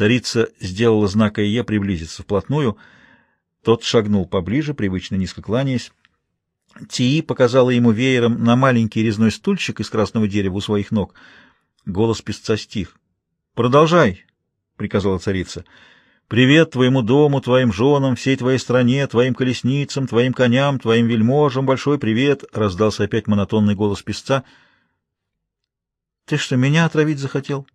Царица сделала знак Ие приблизиться вплотную. Тот шагнул поближе, привычно низко кланяясь. Тии показала ему веером на маленький резной стульчик из красного дерева у своих ног. Голос песца стих. «Продолжай», — приказала царица. «Привет твоему дому, твоим женам, всей твоей стране, твоим колесницам, твоим коням, твоим вельможам, большой привет!» — раздался опять монотонный голос песца. «Ты что, меня отравить захотел?»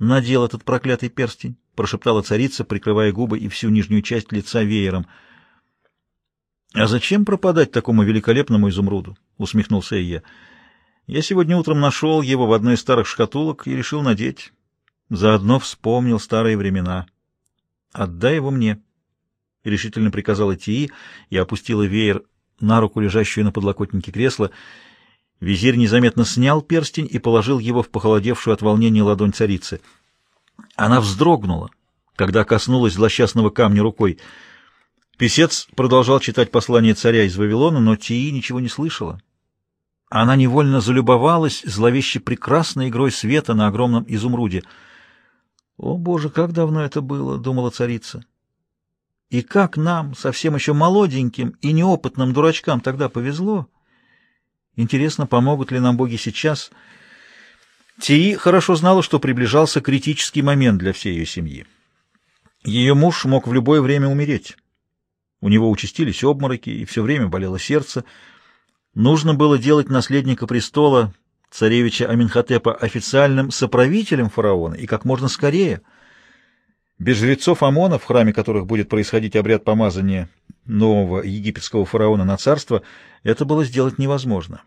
«Надел этот проклятый перстень», — прошептала царица, прикрывая губы и всю нижнюю часть лица веером. «А зачем пропадать такому великолепному изумруду?» — усмехнулся Ия. «Я сегодня утром нашел его в одной из старых шкатулок и решил надеть. Заодно вспомнил старые времена». «Отдай его мне», — решительно приказала Тии и опустила веер на руку, лежащую на подлокотнике кресла. Визирь незаметно снял перстень и положил его в похолодевшую от волнения ладонь царицы. Она вздрогнула, когда коснулась злосчастного камня рукой. Песец продолжал читать послание царя из Вавилона, но Тии ничего не слышала. Она невольно залюбовалась зловеще прекрасной игрой света на огромном изумруде — «О, Боже, как давно это было!» — думала царица. «И как нам, совсем еще молоденьким и неопытным дурачкам, тогда повезло? Интересно, помогут ли нам боги сейчас?» Тии хорошо знала, что приближался критический момент для всей ее семьи. Ее муж мог в любое время умереть. У него участились обмороки, и все время болело сердце. Нужно было делать наследника престола царевича Аминхотепа официальным соправителем фараона и как можно скорее. Без жрецов Амона, в храме которых будет происходить обряд помазания нового египетского фараона на царство, это было сделать невозможно.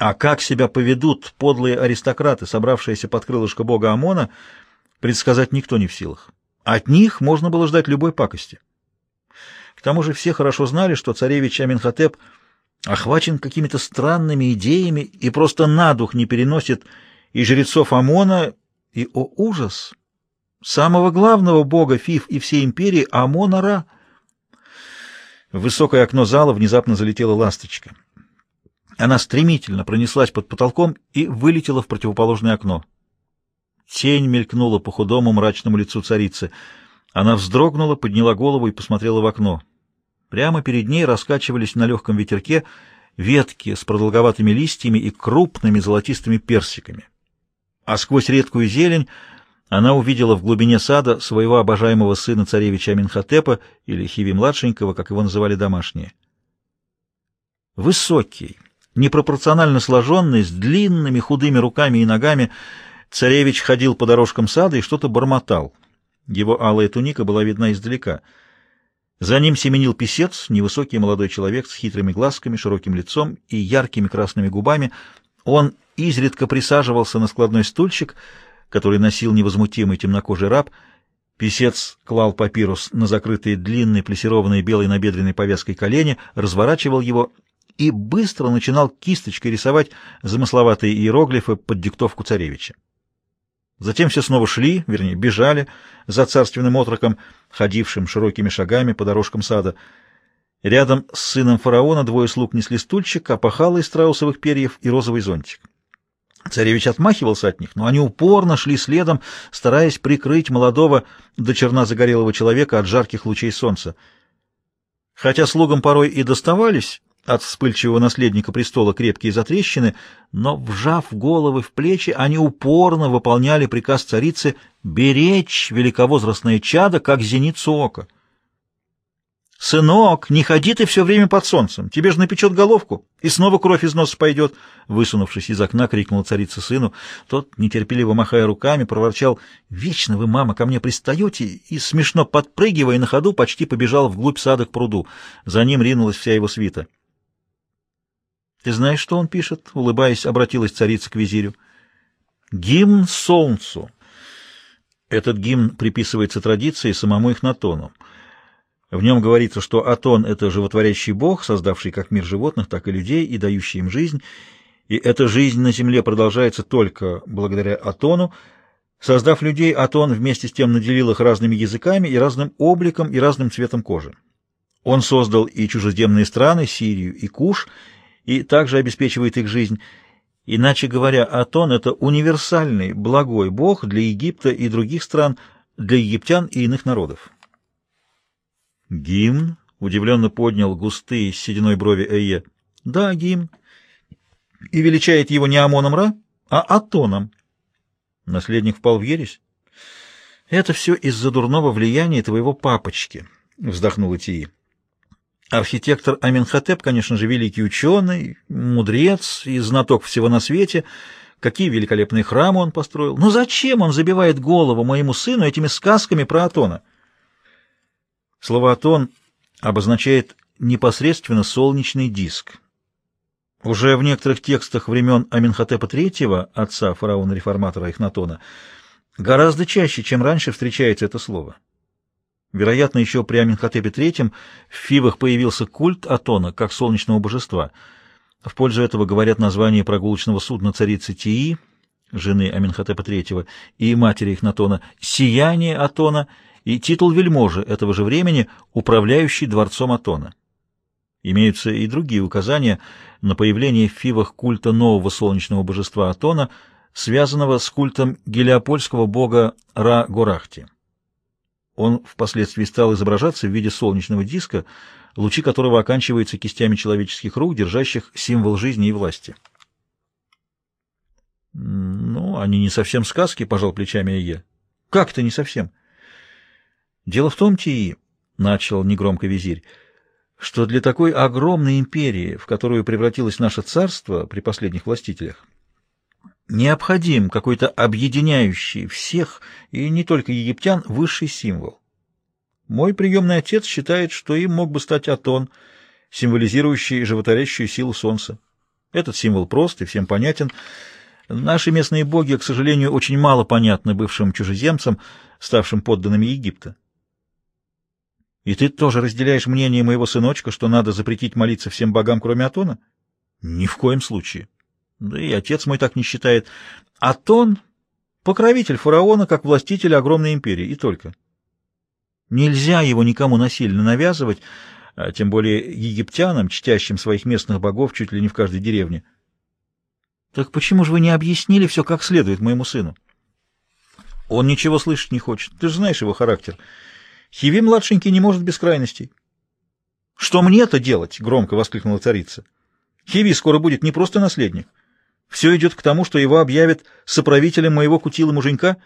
А как себя поведут подлые аристократы, собравшиеся под крылышко бога Амона, предсказать никто не в силах. От них можно было ждать любой пакости. К тому же все хорошо знали, что царевич Аминхотеп — охвачен какими-то странными идеями и просто на дух не переносит и жрецов Амона, и, о ужас, самого главного бога Фиф и всей империи Амона-Ра. В высокое окно зала внезапно залетела ласточка. Она стремительно пронеслась под потолком и вылетела в противоположное окно. Тень мелькнула по худому мрачному лицу царицы. Она вздрогнула, подняла голову и посмотрела в окно. Прямо перед ней раскачивались на легком ветерке ветки с продолговатыми листьями и крупными золотистыми персиками. А сквозь редкую зелень она увидела в глубине сада своего обожаемого сына царевича Аминхотепа, или Хиви-младшенького, как его называли домашние. Высокий, непропорционально сложенный, с длинными худыми руками и ногами, царевич ходил по дорожкам сада и что-то бормотал. Его алая туника была видна издалека — за ним семенил писец, невысокий молодой человек с хитрыми глазками, широким лицом и яркими красными губами. Он изредка присаживался на складной стульчик, который носил невозмутимый темнокожий раб. Писец клал папирус на закрытые длинные плессированные белой набедренной повязкой колени, разворачивал его и быстро начинал кисточкой рисовать замысловатые иероглифы под диктовку царевича. Затем все снова шли, вернее, бежали за царственным отроком, ходившим широкими шагами по дорожкам сада. Рядом с сыном фараона двое слуг несли стульчик, опахало из страусовых перьев и розовый зонтик. Царевич отмахивался от них, но они упорно шли следом, стараясь прикрыть молодого до черна загорелого человека от жарких лучей солнца. Хотя слугам порой и доставались от вспыльчивого наследника престола крепкие затрещины, но, вжав головы в плечи, они упорно выполняли приказ царицы беречь великовозрастное чадо, как зеницу ока. «Сынок, не ходи ты все время под солнцем, тебе же напечет головку, и снова кровь из носа пойдет!» Высунувшись из окна, крикнула царица сыну. Тот, нетерпеливо махая руками, проворчал «Вечно вы, мама, ко мне пристаете!» и, смешно подпрыгивая на ходу, почти побежал вглубь сада к пруду. За ним ринулась вся его свита. Ты знаешь, что он пишет? Улыбаясь, обратилась царица к визирю. Гимн солнцу. Этот гимн приписывается традиции самому Ихнатону. В нем говорится, что Атон — это животворящий бог, создавший как мир животных, так и людей и дающий им жизнь, и эта жизнь на земле продолжается только благодаря Атону. Создав людей, Атон вместе с тем наделил их разными языками и разным обликом и разным цветом кожи. Он создал и чужеземные страны, Сирию и Куш, и также обеспечивает их жизнь. Иначе говоря, Атон — это универсальный, благой бог для Египта и других стран, для египтян и иных народов. Гимн удивленно поднял густые сединой брови Эйе. Да, гимн. И величает его не Амоном Ра, а Атоном. Наследник впал в ересь. Это все из-за дурного влияния твоего папочки, вздохнула Тии. Архитектор Аминхотеп, конечно же, великий ученый, мудрец и знаток всего на свете. Какие великолепные храмы он построил. Но зачем он забивает голову моему сыну этими сказками про Атона? Слово «Атон» обозначает непосредственно солнечный диск. Уже в некоторых текстах времен Аминхотепа III, отца фараона-реформатора Эхнатона, гораздо чаще, чем раньше, встречается это слово. Вероятно, еще при Аминхотепе III в Фивах появился культ Атона как солнечного божества. В пользу этого говорят название прогулочного судна царицы Тии, жены Аминхотепа III, и матери Эхнатона, «Сияние Атона» и титул вельможи этого же времени, управляющий дворцом Атона. Имеются и другие указания на появление в Фивах культа нового солнечного божества Атона, связанного с культом гелиопольского бога Ра-Горахти. Он впоследствии стал изображаться в виде солнечного диска, лучи которого оканчиваются кистями человеческих рук, держащих символ жизни и власти. «Ну, они не совсем сказки», — пожал плечами Ие. «Как это не совсем?» «Дело в том, Тии», — начал негромко визирь, — «что для такой огромной империи, в которую превратилось наше царство при последних властителях, необходим какой-то объединяющий всех, и не только египтян, высший символ. Мой приемный отец считает, что им мог бы стать Атон, символизирующий животворящую силу солнца. Этот символ прост и всем понятен. Наши местные боги, к сожалению, очень мало понятны бывшим чужеземцам, ставшим подданными Египта. И ты тоже разделяешь мнение моего сыночка, что надо запретить молиться всем богам, кроме Атона? Ни в коем случае. Да и отец мой так не считает. Атон — покровитель фараона, как властитель огромной империи, и только. Нельзя его никому насильно навязывать, а тем более египтянам, чтящим своих местных богов чуть ли не в каждой деревне. Так почему же вы не объяснили все как следует моему сыну? Он ничего слышать не хочет. Ты же знаешь его характер. Хиви-младшенький не может без крайностей. — Что мне-то делать? — громко воскликнула царица. — Хиви скоро будет не просто наследник, все идет к тому, что его объявят соправителем моего кутила муженька.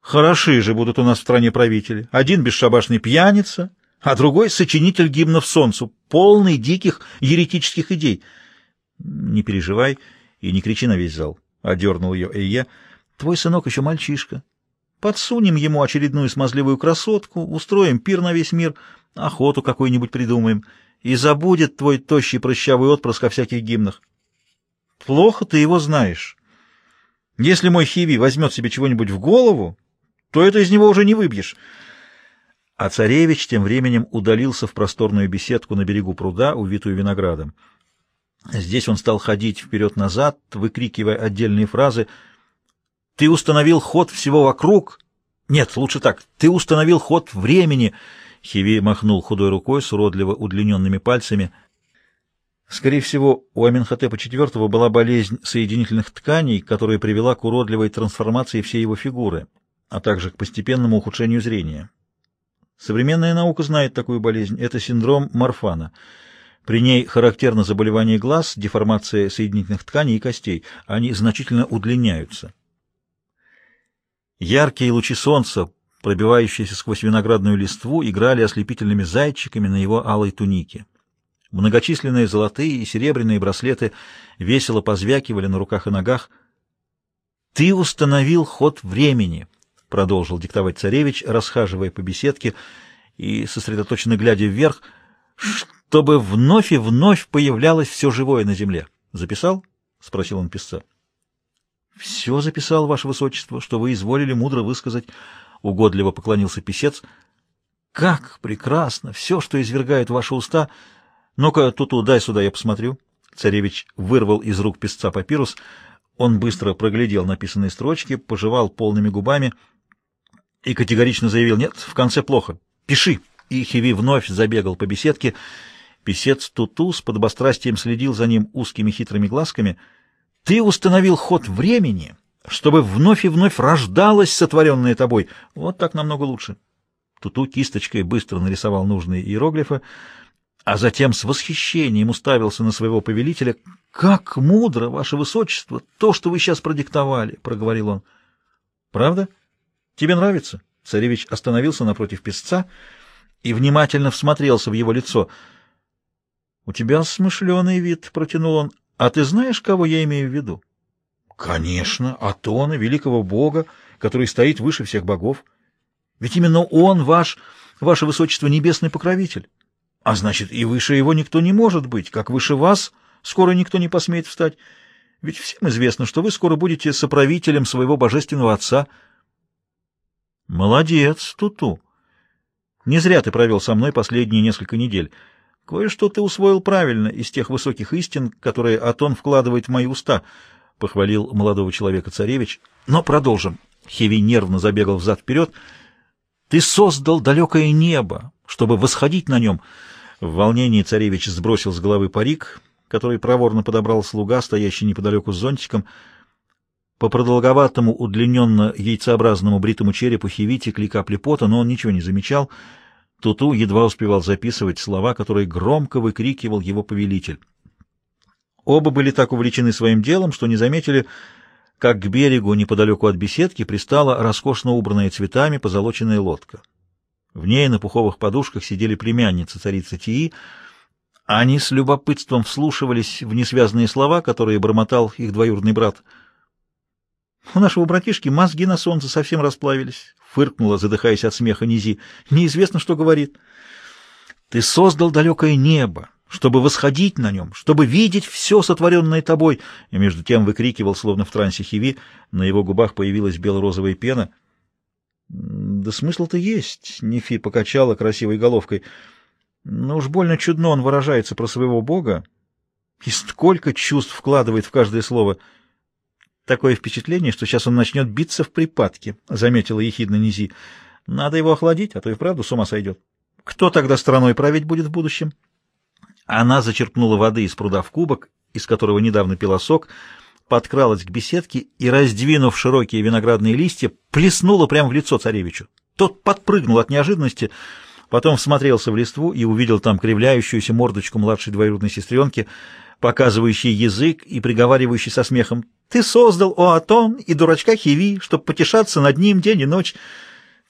Хороши же будут у нас в стране правители. Один бесшабашный пьяница, а другой — сочинитель гимнов солнцу, полный диких еретических идей. Не переживай и не кричи на весь зал, — одернул ее Эйе. Твой сынок еще мальчишка. Подсунем ему очередную смазливую красотку, устроим пир на весь мир, охоту какую-нибудь придумаем, и забудет твой тощий прыщавый отпрыск о всяких гимнах. Плохо ты его знаешь. Если мой Хиви возьмет себе чего-нибудь в голову, то это из него уже не выбьешь. А царевич тем временем удалился в просторную беседку на берегу пруда, увитую виноградом. Здесь он стал ходить вперед-назад, выкрикивая отдельные фразы. «Ты установил ход всего вокруг!» «Нет, лучше так. Ты установил ход времени!» Хиви махнул худой рукой с уродливо удлиненными пальцами — Скорее всего, у Аменхотепа IV была болезнь соединительных тканей, которая привела к уродливой трансформации всей его фигуры, а также к постепенному ухудшению зрения. Современная наука знает такую болезнь. Это синдром Марфана. При ней характерно заболевание глаз, деформация соединительных тканей и костей. Они значительно удлиняются. Яркие лучи солнца, пробивающиеся сквозь виноградную листву, играли ослепительными зайчиками на его алой тунике. Многочисленные золотые и серебряные браслеты весело позвякивали на руках и ногах. «Ты установил ход времени», — продолжил диктовать царевич, расхаживая по беседке и сосредоточенно глядя вверх, «чтобы вновь и вновь появлялось все живое на земле». «Записал?» — спросил он писца. «Все записал, ваше высочество, что вы изволили мудро высказать», — угодливо поклонился писец. «Как прекрасно! Все, что извергают ваши уста...» «Ну-ка, Туту, дай сюда, я посмотрю». Царевич вырвал из рук песца папирус. Он быстро проглядел написанные строчки, пожевал полными губами и категорично заявил «Нет, в конце плохо. Пиши». И Хиви вновь забегал по беседке. Песец Туту с подобострастием следил за ним узкими хитрыми глазками. «Ты установил ход времени, чтобы вновь и вновь рождалось сотворенное тобой. Вот так намного лучше. Туту кисточкой быстро нарисовал нужные иероглифы, а затем с восхищением уставился на своего повелителя. «Как мудро, ваше высочество, то, что вы сейчас продиктовали!» — проговорил он. «Правда? Тебе нравится?» Царевич остановился напротив песца и внимательно всмотрелся в его лицо. «У тебя смышленый вид», — протянул он. «А ты знаешь, кого я имею в виду?» «Конечно, Атона, великого бога, который стоит выше всех богов. Ведь именно он ваш, ваше высочество, небесный покровитель. А значит, и выше его никто не может быть, как выше вас скоро никто не посмеет встать. Ведь всем известно, что вы скоро будете соправителем своего божественного отца». «Молодец, Туту. Не зря ты провел со мной последние несколько недель». Кое-что ты усвоил правильно из тех высоких истин, которые Атон вкладывает в мои уста, — похвалил молодого человека царевич. Но продолжим. Хеви нервно забегал взад-вперед. Ты создал далекое небо, чтобы восходить на нем. В волнении царевич сбросил с головы парик, который проворно подобрал слуга, стоящий неподалеку с зонтиком. По продолговатому, удлиненно яйцеобразному бритому черепу Хеви текли капли пота, но он ничего не замечал — Туту едва успевал записывать слова, которые громко выкрикивал его повелитель. Оба были так увлечены своим делом, что не заметили, как к берегу неподалеку от беседки пристала роскошно убранная цветами позолоченная лодка. В ней на пуховых подушках сидели племянницы царицы Тии. Они с любопытством вслушивались в несвязные слова, которые бормотал их двоюродный брат. «У нашего братишки мозги на солнце совсем расплавились фыркнула, задыхаясь от смеха Низи. Неизвестно, что говорит. Ты создал далекое небо, чтобы восходить на нем, чтобы видеть все сотворенное тобой. И между тем выкрикивал, словно в трансе Хиви, на его губах появилась бело-розовая пена. Да смысл-то есть, Нефи покачала красивой головкой. Но уж больно чудно он выражается про своего бога. И сколько чувств вкладывает в каждое слово — Такое впечатление, что сейчас он начнет биться в припадке, — заметила ехидно Низи. Надо его охладить, а то и вправду с ума сойдет. Кто тогда страной править будет в будущем? Она зачерпнула воды из пруда в кубок, из которого недавно пила сок, подкралась к беседке и, раздвинув широкие виноградные листья, плеснула прямо в лицо царевичу. Тот подпрыгнул от неожиданности, потом всмотрелся в листву и увидел там кривляющуюся мордочку младшей двоюродной сестренки, показывающий язык и приговаривающий со смехом ты создал Оатон и дурачка Хиви, чтобы потешаться над ним день и ночь.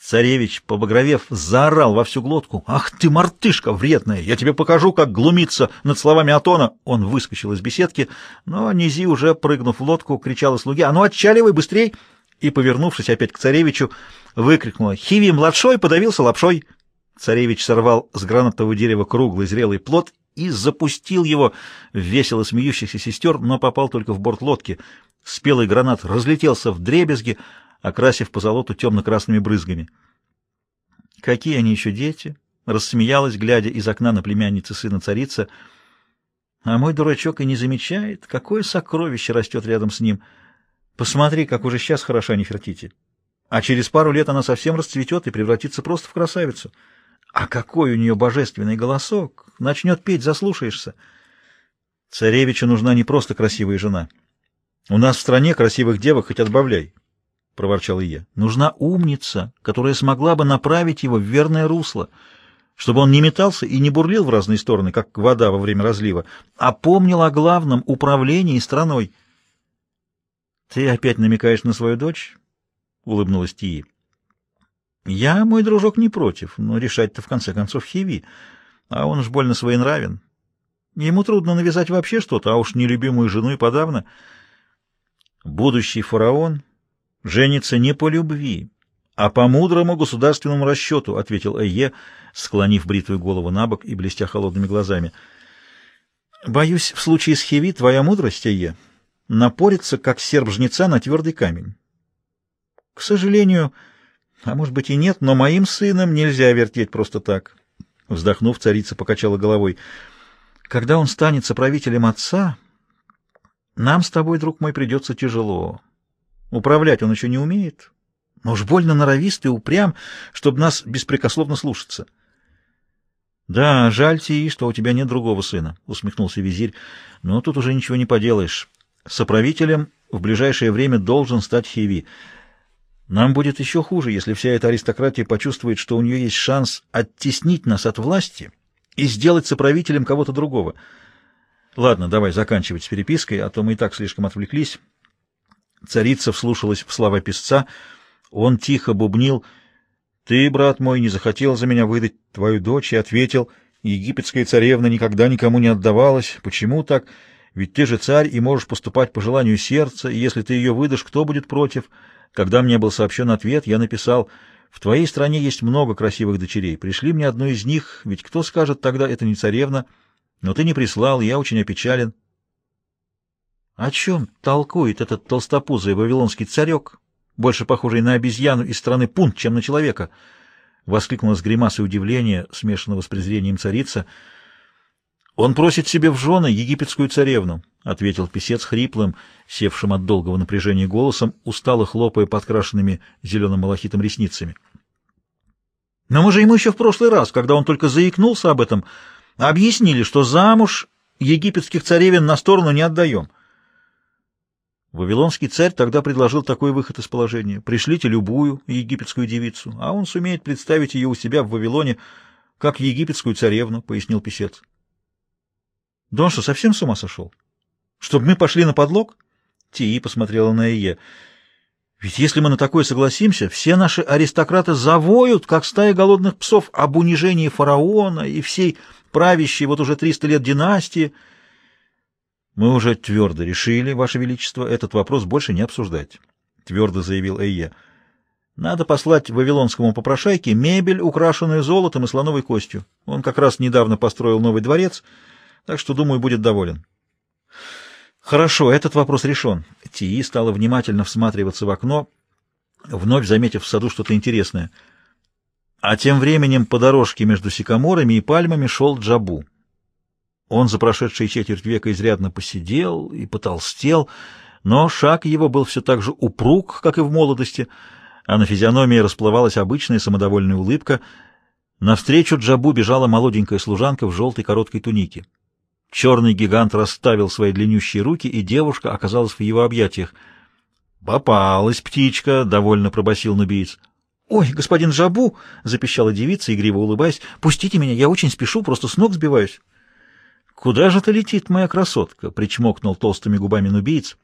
Царевич, побагровев, заорал во всю глотку. «Ах ты, мартышка вредная! Я тебе покажу, как глумиться над словами Атона!» Он выскочил из беседки, но Низи, уже прыгнув в лодку, кричала слуге. «А ну, отчаливай быстрей!» И, повернувшись опять к царевичу, выкрикнула. «Хиви-младшой подавился лапшой!» Царевич сорвал с гранатового дерева круглый зрелый плод и запустил его в весело смеющихся сестер, но попал только в борт лодки — Спелый гранат разлетелся в дребезги, окрасив позолоту темно-красными брызгами. «Какие они еще дети!» — рассмеялась, глядя из окна на племянницы сына царица. «А мой дурачок и не замечает, какое сокровище растет рядом с ним. Посмотри, как уже сейчас хороша Нефертити. А через пару лет она совсем расцветет и превратится просто в красавицу. А какой у нее божественный голосок! Начнет петь, заслушаешься. Царевичу нужна не просто красивая жена». У нас в стране красивых девок хоть отбавляй, — проворчал я. Нужна умница, которая смогла бы направить его в верное русло, чтобы он не метался и не бурлил в разные стороны, как вода во время разлива, а помнил о главном — управлении страной. — Ты опять намекаешь на свою дочь? — улыбнулась Тии. — Я, мой дружок, не против, но решать-то в конце концов Хиви, а он уж больно своенравен. Ему трудно навязать вообще что-то, а уж нелюбимую жену и подавно — Будущий фараон женится не по любви, а по мудрому государственному расчету, — ответил Эйе, склонив бритвую голову на бок и блестя холодными глазами. — Боюсь, в случае с Хеви твоя мудрость, Эйе, напорится, как серп жнеца на твердый камень. К сожалению, а может быть и нет, но моим сыном нельзя вертеть просто так. Вздохнув, царица покачала головой. Когда он станет соправителем отца... Нам с тобой, друг мой, придется тяжело. Управлять он еще не умеет, но уж больно норовист и упрям, чтобы нас беспрекословно слушаться. — Да, жаль тебе, что у тебя нет другого сына, — усмехнулся визирь, — но тут уже ничего не поделаешь. Соправителем в ближайшее время должен стать Хеви. Нам будет еще хуже, если вся эта аристократия почувствует, что у нее есть шанс оттеснить нас от власти и сделать соправителем кого-то другого. Ладно, давай заканчивать с перепиской, а то мы и так слишком отвлеклись. Царица вслушалась в слова писца. Он тихо бубнил. «Ты, брат мой, не захотел за меня выдать твою дочь?» И ответил, «Египетская царевна никогда никому не отдавалась. Почему так? Ведь ты же царь и можешь поступать по желанию сердца, и если ты ее выдашь, кто будет против?» Когда мне был сообщен ответ, я написал, «В твоей стране есть много красивых дочерей. Пришли мне одну из них, ведь кто скажет тогда, это не царевна? Но ты не прислал, я очень опечален». О чем толкует этот толстопузый вавилонский царек, больше похожий на обезьяну из страны Пунт, чем на человека? Воскликнула с гримасой удивления, смешанного с презрением царица — «Он просит себе в жены египетскую царевну», — ответил писец хриплым, севшим от долгого напряжения голосом, устало хлопая подкрашенными зеленым малахитом ресницами. «Но мы же ему еще в прошлый раз, когда он только заикнулся об этом, объяснили, что замуж египетских царевен на сторону не отдаем». Вавилонский царь тогда предложил такой выход из положения. «Пришлите любую египетскую девицу, а он сумеет представить ее у себя в Вавилоне как египетскую царевну», — пояснил писец. Да он что, совсем с ума сошел? Чтобы мы пошли на подлог? Тии посмотрела на Ие. Ведь если мы на такое согласимся, все наши аристократы завоют, как стая голодных псов, об унижении фараона и всей правящей вот уже триста лет династии. Мы уже твердо решили, Ваше Величество, этот вопрос больше не обсуждать, — твердо заявил Эйе. Надо послать вавилонскому попрошайке мебель, украшенную золотом и слоновой костью. Он как раз недавно построил новый дворец — так что, думаю, будет доволен. Хорошо, этот вопрос решен. Тии стала внимательно всматриваться в окно, вновь заметив в саду что-то интересное. А тем временем по дорожке между сикаморами и пальмами шел Джабу. Он за прошедшие четверть века изрядно посидел и потолстел, но шаг его был все так же упруг, как и в молодости, а на физиономии расплывалась обычная самодовольная улыбка. Навстречу Джабу бежала молоденькая служанка в желтой короткой тунике. Черный гигант расставил свои длиннющие руки, и девушка оказалась в его объятиях. «Попалась птичка!» — довольно пробасил нубиец. «Ой, господин Жабу!» — запищала девица, игриво улыбаясь. «Пустите меня, я очень спешу, просто с ног сбиваюсь». «Куда же ты летит, моя красотка?» — причмокнул толстыми губами нубиец.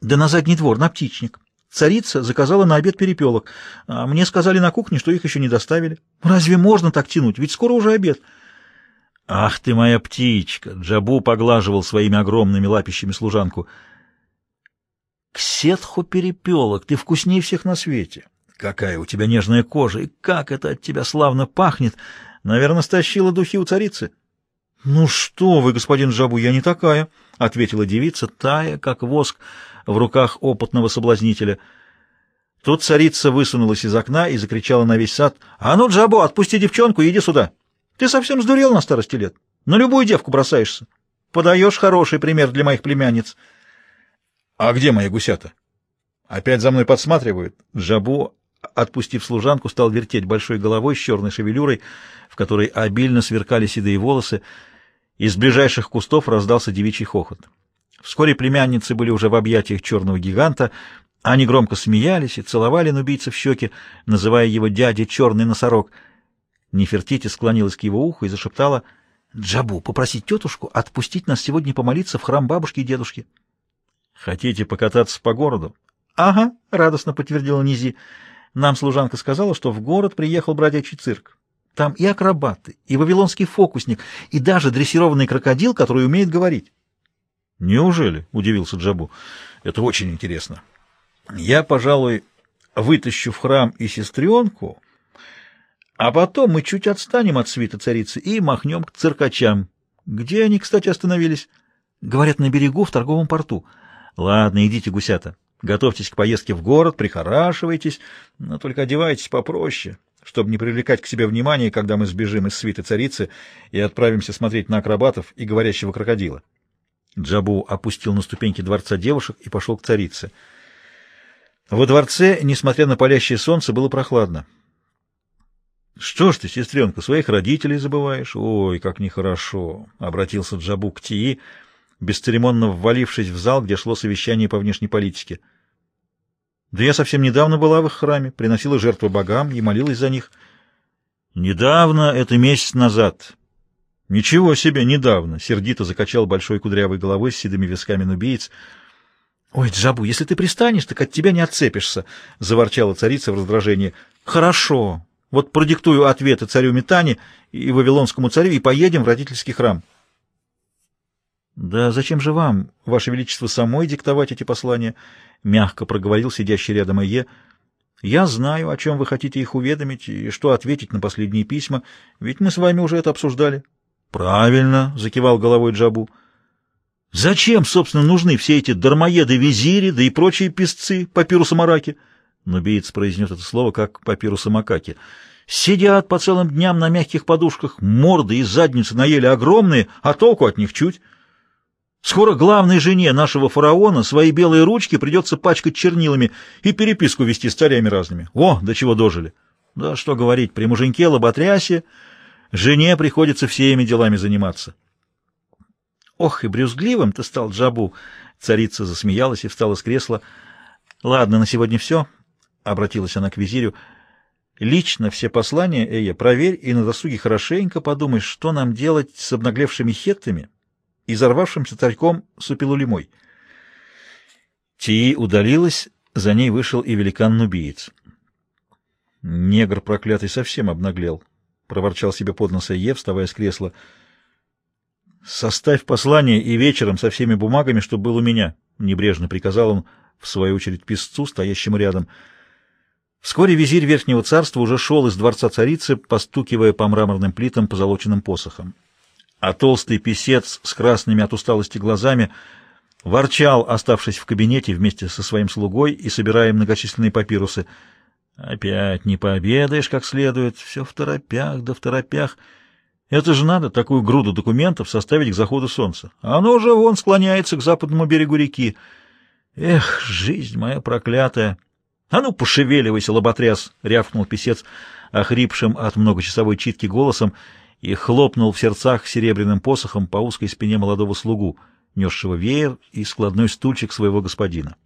«Да на задний двор, на птичник. Царица заказала на обед перепелок, а мне сказали на кухне, что их еще не доставили. Разве можно так тянуть? Ведь скоро уже обед». «Ах ты моя птичка!» — Джабу поглаживал своими огромными лапищами служанку. «К сетху перепелок, ты вкуснее всех на свете. Какая у тебя нежная кожа, и как это от тебя славно пахнет! Наверное, стащила духи у царицы». «Ну что вы, господин Джабу, я не такая», — ответила девица, тая, как воск, в руках опытного соблазнителя. Тут царица высунулась из окна и закричала на весь сад, «А ну, Джабу, отпусти девчонку иди сюда!» Ты совсем сдурел на старости лет? На любую девку бросаешься. Подаешь хороший пример для моих племянниц. А где мои гусята? Опять за мной подсматривают. Жабу, отпустив служанку, стал вертеть большой головой с черной шевелюрой, в которой обильно сверкали седые волосы. Из ближайших кустов раздался девичий хохот. Вскоре племянницы были уже в объятиях черного гиганта. Они громко смеялись и целовали нубийца в щеки, называя его дядей черный носорог — Нефертити склонилась к его уху и зашептала, «Джабу, попросить тетушку отпустить нас сегодня помолиться в храм бабушки и дедушки». «Хотите покататься по городу?» «Ага», — радостно подтвердила Низи. «Нам служанка сказала, что в город приехал бродячий цирк. Там и акробаты, и вавилонский фокусник, и даже дрессированный крокодил, который умеет говорить». «Неужели?» — удивился Джабу. «Это очень интересно. Я, пожалуй, вытащу в храм и сестренку...» А потом мы чуть отстанем от свита царицы и махнем к циркачам. Где они, кстати, остановились? Говорят, на берегу в торговом порту. Ладно, идите, гусята. Готовьтесь к поездке в город, прихорашивайтесь, но только одевайтесь попроще, чтобы не привлекать к себе внимания, когда мы сбежим из свиты царицы и отправимся смотреть на акробатов и говорящего крокодила. Джабу опустил на ступеньки дворца девушек и пошел к царице. Во дворце, несмотря на палящее солнце, было прохладно. Что ж ты, сестренка, своих родителей забываешь? Ой, как нехорошо, — обратился Джабу к Тии. Бесцеремонно ввалившись в зал, где шло совещание по внешней политике. Да я совсем недавно была в их храме, приносила жертвы богам и молилась за них. Недавно, это месяц назад. Ничего себе, недавно, сердито закачал большой кудрявой головой с седыми висками нубиец. Ой, Джабу, если ты пристанешь, так от тебя не отцепишься, заворчала царица в раздражении. Хорошо. Вот продиктую ответы царю Метане и вавилонскому царю и поедем в родительский храм. Да зачем же вам, ваше величество, самой диктовать эти послания? мягко проговорил сидящий рядом Ие. Я знаю, о чем вы хотите их уведомить и что ответить на последние письма, ведь мы с вами уже это обсуждали. Правильно, закивал головой Джабу. Зачем, собственно, нужны все эти дармоеды-визири, да и прочие песцы папирусамараки? Нубиец произнес это слово как папирусамакаки. Сидят по целым дням на мягких подушках, морды и задницы наели огромные, а толку от них чуть. Скоро главной жене нашего фараона свои белые ручки придется пачкать чернилами и переписку вести с царями разными. О, до чего дожили! Да что говорить, при муженьке лоботрясе жене приходится всеми делами заниматься. Ох, и брюзгливым ты стал, Джабу! Царица засмеялась и встала с кресла. Ладно, на сегодня все, — обратилась она к визирю. Лично все послания, Эя, проверь и на досуге хорошенько подумай, что нам делать с обнаглевшими хеттами и взорвавшимся царьком Супилулимой. Тии удалилась, за ней вышел и великан-нубиец. Негр проклятый совсем обнаглел, — проворчал себе под нос Е, вставая с кресла. — Составь послание и вечером со всеми бумагами, что был у меня, — небрежно приказал он, в свою очередь, писцу, стоящему рядом. Вскоре визирь Верхнего Царства уже шел из дворца царицы, постукивая по мраморным плитам позолоченным посохом а толстый писец с красными от усталости глазами ворчал, оставшись в кабинете вместе со своим слугой и собирая многочисленные папирусы. Опять не пообедаешь как следует, все в торопях да в торопях. Это же надо такую груду документов составить к заходу солнца. Оно уже вон склоняется к западному берегу реки. Эх, жизнь моя проклятая! А ну, пошевеливайся, лоботряс! — рявкнул писец, охрипшим от многочасовой читки голосом, и хлопнул в сердцах серебряным посохом по узкой спине молодого слугу, несшего веер и складной стульчик своего господина.